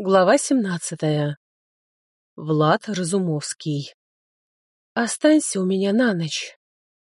Глава семнадцатая. Влад Разумовский. «Останься у меня на ночь».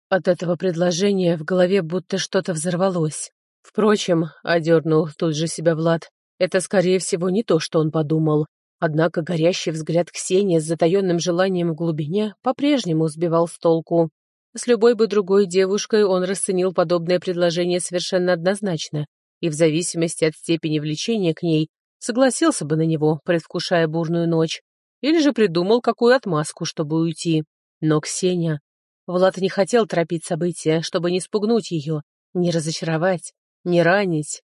От этого предложения в голове будто что-то взорвалось. Впрочем, одернул тут же себя Влад. Это, скорее всего, не то, что он подумал. Однако горящий взгляд Ксении с затаенным желанием в глубине по-прежнему сбивал с толку. С любой бы другой девушкой он расценил подобное предложение совершенно однозначно, и в зависимости от степени влечения к ней согласился бы на него, предвкушая бурную ночь, или же придумал какую отмазку, чтобы уйти. Но Ксения... Влад не хотел торопить события, чтобы не спугнуть ее, не разочаровать, не ранить.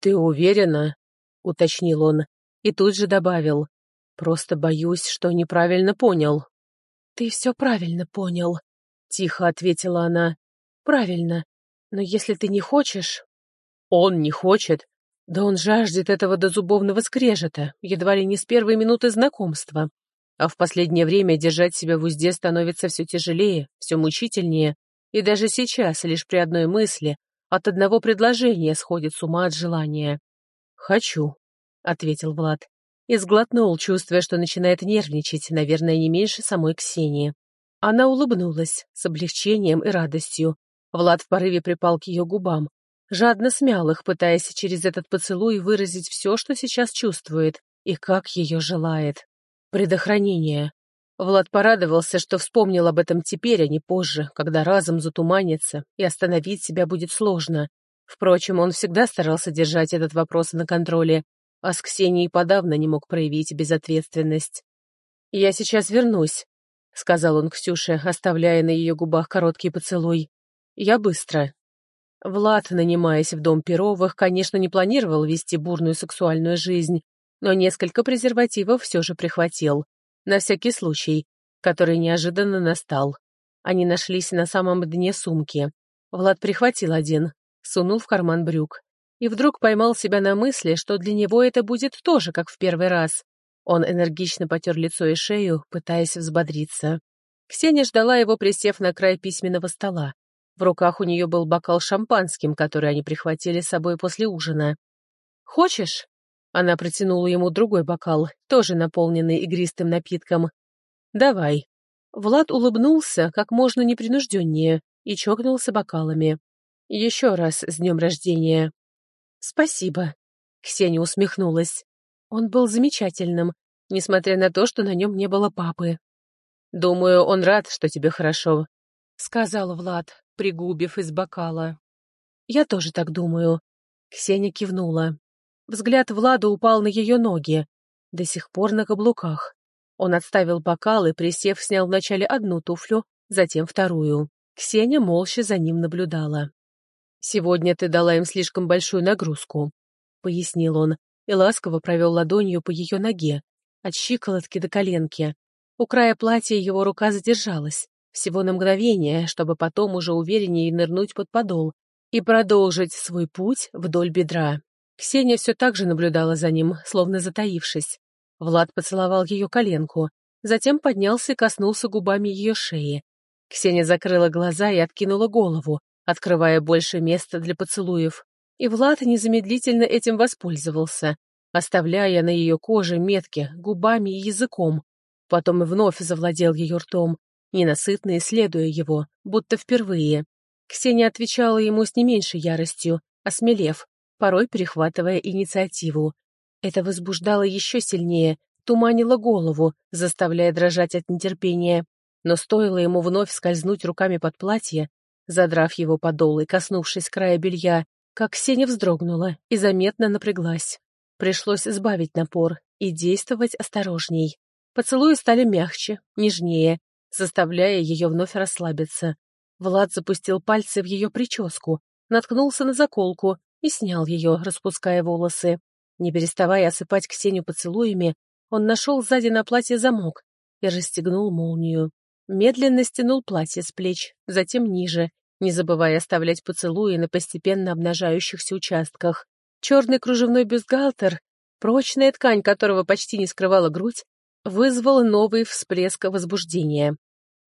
«Ты уверена?» — уточнил он, и тут же добавил. «Просто боюсь, что неправильно понял». «Ты все правильно понял», — тихо ответила она. «Правильно. Но если ты не хочешь...» «Он не хочет. Да он жаждет этого до зубовного скрежета, едва ли не с первой минуты знакомства. А в последнее время держать себя в узде становится все тяжелее, все мучительнее, и даже сейчас, лишь при одной мысли, от одного предложения сходит с ума от желания. «Хочу», — ответил Влад, и сглотнул, чувствуя, что начинает нервничать, наверное, не меньше самой Ксении. Она улыбнулась с облегчением и радостью. Влад в порыве припал к ее губам, жадно смял их, пытаясь через этот поцелуй выразить все, что сейчас чувствует и как ее желает. Предохранение. Влад порадовался, что вспомнил об этом теперь, а не позже, когда разом затуманится, и остановить себя будет сложно. Впрочем, он всегда старался держать этот вопрос на контроле, а с Ксенией подавно не мог проявить безответственность. «Я сейчас вернусь», — сказал он Ксюше, оставляя на ее губах короткий поцелуй. «Я быстро». Влад, нанимаясь в дом Перовых, конечно, не планировал вести бурную сексуальную жизнь, но несколько презервативов все же прихватил. На всякий случай, который неожиданно настал. Они нашлись на самом дне сумки. Влад прихватил один, сунул в карман брюк. И вдруг поймал себя на мысли, что для него это будет тоже, как в первый раз. Он энергично потер лицо и шею, пытаясь взбодриться. Ксения ждала его, присев на край письменного стола. В руках у нее был бокал шампанским, который они прихватили с собой после ужина. «Хочешь?» Она протянула ему другой бокал, тоже наполненный игристым напитком. «Давай». Влад улыбнулся как можно непринужденнее и чокнулся бокалами. «Еще раз с днем рождения». «Спасибо», — Ксения усмехнулась. Он был замечательным, несмотря на то, что на нем не было папы. «Думаю, он рад, что тебе хорошо», — сказал Влад пригубив из бокала. «Я тоже так думаю», — Ксения кивнула. Взгляд Влада упал на ее ноги, до сих пор на каблуках. Он отставил бокал и, присев, снял вначале одну туфлю, затем вторую. Ксения молча за ним наблюдала. «Сегодня ты дала им слишком большую нагрузку», — пояснил он, и ласково провел ладонью по ее ноге, от щиколотки до коленки. У края платья его рука задержалась всего на мгновение, чтобы потом уже увереннее нырнуть под подол и продолжить свой путь вдоль бедра. Ксения все так же наблюдала за ним, словно затаившись. Влад поцеловал ее коленку, затем поднялся и коснулся губами ее шеи. Ксения закрыла глаза и откинула голову, открывая больше места для поцелуев. И Влад незамедлительно этим воспользовался, оставляя на ее коже метки губами и языком. Потом и вновь завладел ее ртом, ненасытно исследуя его, будто впервые. Ксения отвечала ему с не меньшей яростью, осмелев, порой перехватывая инициативу. Это возбуждало еще сильнее, туманило голову, заставляя дрожать от нетерпения. Но стоило ему вновь скользнуть руками под платье, задрав его подол и коснувшись края белья, как Ксения вздрогнула и заметно напряглась. Пришлось сбавить напор и действовать осторожней. Поцелуи стали мягче, нежнее, заставляя ее вновь расслабиться. Влад запустил пальцы в ее прическу, наткнулся на заколку и снял ее, распуская волосы. Не переставая осыпать Ксению поцелуями, он нашел сзади на платье замок и расстегнул молнию. Медленно стянул платье с плеч, затем ниже, не забывая оставлять поцелуи на постепенно обнажающихся участках. Черный кружевной бюстгальтер, прочная ткань которого почти не скрывала грудь, вызвал новый всплеск возбуждения.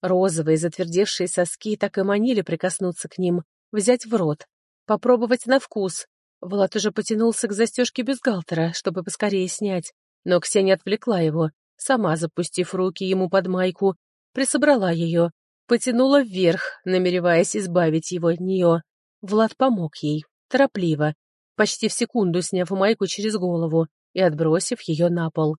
Розовые затвердевшие соски так и манили прикоснуться к ним, взять в рот, попробовать на вкус. Влад уже потянулся к застежке бюстгальтера, чтобы поскорее снять, Но Ксения отвлекла его, сама запустив руки ему под майку, присобрала ее, потянула вверх, намереваясь избавить его от нее. Влад помог ей, торопливо, почти в секунду сняв майку через голову и отбросив ее на пол.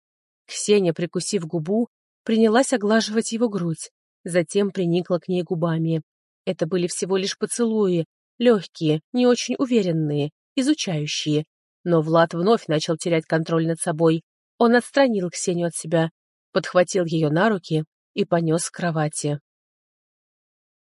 Ксения, прикусив губу, принялась оглаживать его грудь, затем приникла к ней губами. Это были всего лишь поцелуи, легкие, не очень уверенные, изучающие. Но Влад вновь начал терять контроль над собой. Он отстранил Ксению от себя, подхватил ее на руки и понес к кровати.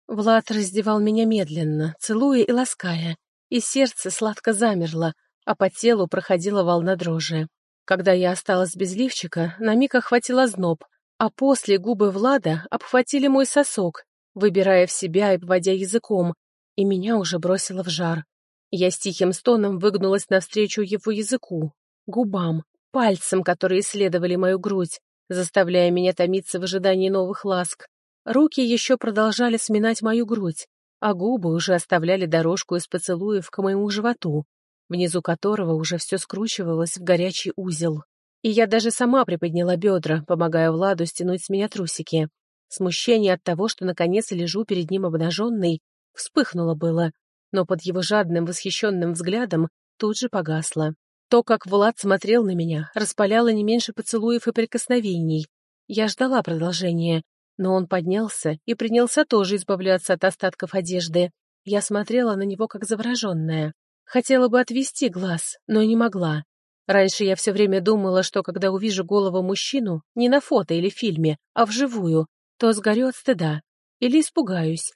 Влад раздевал меня медленно, целуя и лаская, и сердце сладко замерло, а по телу проходила волна дрожи. Когда я осталась без лифчика, на миг охватила зноб, а после губы Влада обхватили мой сосок, выбирая в себя и обводя языком, и меня уже бросило в жар. Я с тихим стоном выгнулась навстречу его языку, губам, пальцам, которые исследовали мою грудь, заставляя меня томиться в ожидании новых ласк. Руки еще продолжали сминать мою грудь, а губы уже оставляли дорожку из поцелуев к моему животу, внизу которого уже все скручивалось в горячий узел. И я даже сама приподняла бедра, помогая Владу стянуть с меня трусики. Смущение от того, что наконец лежу перед ним обнаженной, вспыхнуло было, но под его жадным, восхищенным взглядом тут же погасло. То, как Влад смотрел на меня, распаляло не меньше поцелуев и прикосновений. Я ждала продолжения, но он поднялся и принялся тоже избавляться от остатков одежды. Я смотрела на него как завороженная. Хотела бы отвести глаз, но не могла. Раньше я все время думала, что когда увижу голову мужчину, не на фото или фильме, а вживую, то сгорю от стыда или испугаюсь,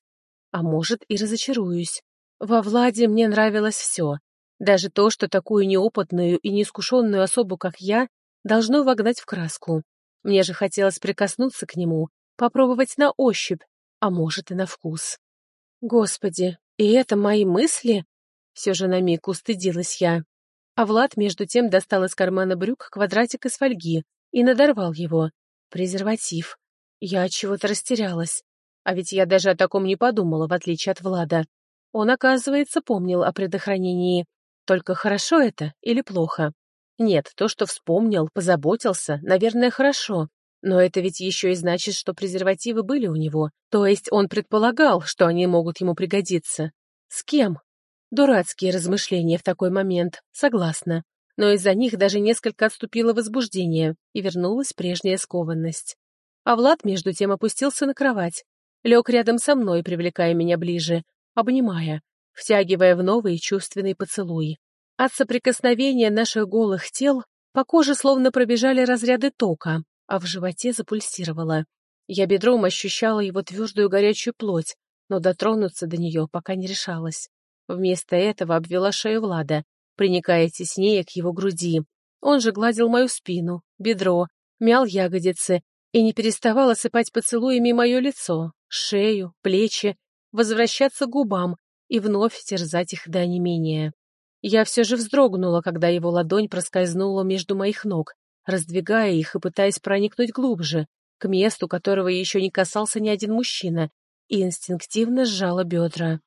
а может и разочаруюсь. Во Владе мне нравилось все, даже то, что такую неопытную и неискушенную особу, как я, должно вогнать в краску. Мне же хотелось прикоснуться к нему, попробовать на ощупь, а может и на вкус. Господи, и это мои мысли? Все же на миг устыдилась я. А Влад между тем достал из кармана брюк квадратик из фольги и надорвал его. Презерватив. Я от чего-то растерялась. А ведь я даже о таком не подумала, в отличие от Влада. Он, оказывается, помнил о предохранении. Только хорошо это или плохо? Нет, то, что вспомнил, позаботился, наверное, хорошо. Но это ведь еще и значит, что презервативы были у него. То есть он предполагал, что они могут ему пригодиться. С кем? Дурацкие размышления в такой момент, согласна. Но из-за них даже несколько отступило возбуждение и вернулась прежняя скованность. А Влад, между тем, опустился на кровать. Лег рядом со мной, привлекая меня ближе, обнимая, втягивая в новый чувственный поцелуй. От соприкосновения наших голых тел по коже словно пробежали разряды тока, а в животе запульсировало. Я бедром ощущала его твердую горячую плоть, но дотронуться до нее пока не решалась. Вместо этого обвела шею Влада, приникая теснее к его груди. Он же гладил мою спину, бедро, мял ягодицы и не переставал осыпать поцелуями мое лицо, шею, плечи, возвращаться к губам и вновь терзать их до онемения. Я все же вздрогнула, когда его ладонь проскользнула между моих ног, раздвигая их и пытаясь проникнуть глубже, к месту, которого еще не касался ни один мужчина, и инстинктивно сжала бедра.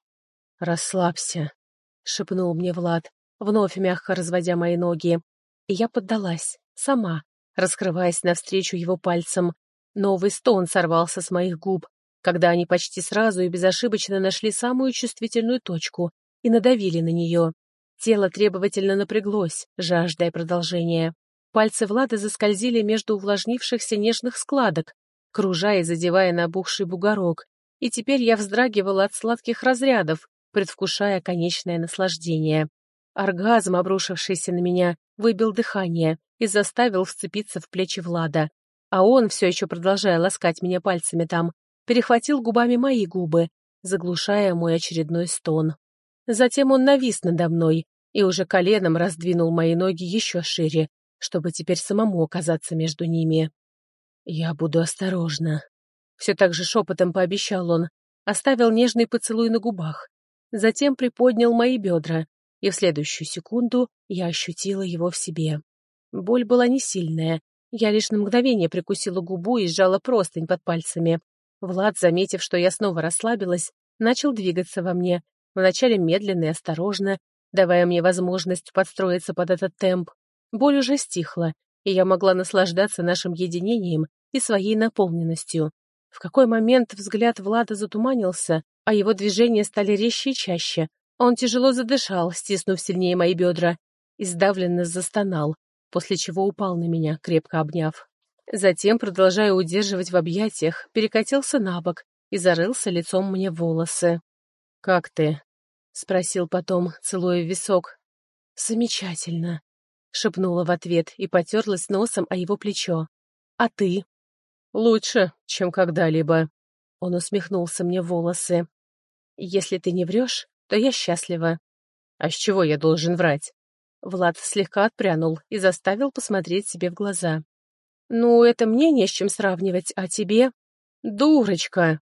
«Расслабься», — шепнул мне Влад, вновь мягко разводя мои ноги. И я поддалась, сама, раскрываясь навстречу его пальцам. Новый стон сорвался с моих губ, когда они почти сразу и безошибочно нашли самую чувствительную точку и надавили на нее. Тело требовательно напряглось, жаждая продолжения. Пальцы Влада заскользили между увлажнившихся нежных складок, кружая и задевая набухший бугорок, и теперь я вздрагивала от сладких разрядов, предвкушая конечное наслаждение. Оргазм, обрушившийся на меня, выбил дыхание и заставил вцепиться в плечи Влада. А он, все еще продолжая ласкать меня пальцами там, перехватил губами мои губы, заглушая мой очередной стон. Затем он навис надо мной и уже коленом раздвинул мои ноги еще шире, чтобы теперь самому оказаться между ними. «Я буду осторожна», — все так же шепотом пообещал он, оставил нежный поцелуй на губах, затем приподнял мои бедра, и в следующую секунду я ощутила его в себе. Боль была не сильная, я лишь на мгновение прикусила губу и сжала простынь под пальцами. Влад, заметив, что я снова расслабилась, начал двигаться во мне, вначале медленно и осторожно, давая мне возможность подстроиться под этот темп. Боль уже стихла, и я могла наслаждаться нашим единением и своей наполненностью. В какой момент взгляд Влада затуманился, а его движения стали резче и чаще. Он тяжело задышал, стиснув сильнее мои бедра, и сдавленно застонал, после чего упал на меня, крепко обняв. Затем, продолжая удерживать в объятиях, перекатился на бок и зарылся лицом мне в волосы. «Как ты?» — спросил потом, целуя висок. «Замечательно», — шепнула в ответ и потерлась носом о его плечо. «А ты?» «Лучше, чем когда-либо». Он усмехнулся мне в волосы. «Если ты не врешь, то я счастлива». «А с чего я должен врать?» Влад слегка отпрянул и заставил посмотреть себе в глаза. «Ну, это мне не с чем сравнивать, а тебе?» «Дурочка!»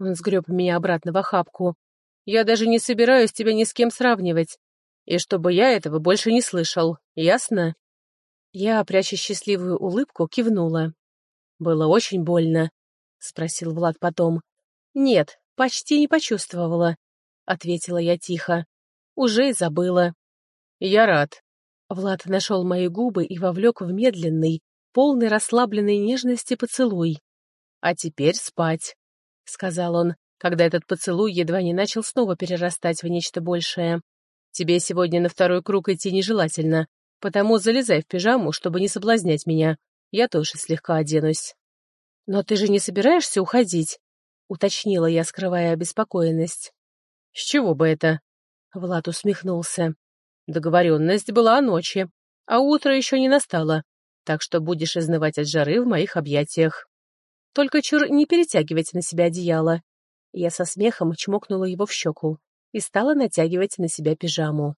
Он сгреб меня обратно в охапку. «Я даже не собираюсь тебя ни с кем сравнивать. И чтобы я этого больше не слышал, ясно?» Я, пряча счастливую улыбку, кивнула. «Было очень больно?» — спросил Влад потом. «Нет, почти не почувствовала», — ответила я тихо. «Уже и забыла». «Я рад». Влад нашел мои губы и вовлек в медленный, полный расслабленной нежности поцелуй. «А теперь спать», — сказал он, когда этот поцелуй едва не начал снова перерастать в нечто большее. «Тебе сегодня на второй круг идти нежелательно, потому залезай в пижаму, чтобы не соблазнять меня. Я тоже слегка оденусь». «Но ты же не собираешься уходить?» — уточнила я, скрывая обеспокоенность. «С чего бы это?» — Влад усмехнулся. «Договоренность была о ночи, а утро еще не настало, так что будешь изнывать от жары в моих объятиях. Только чур не перетягивать на себя одеяло». Я со смехом чмокнула его в щеку и стала натягивать на себя пижаму.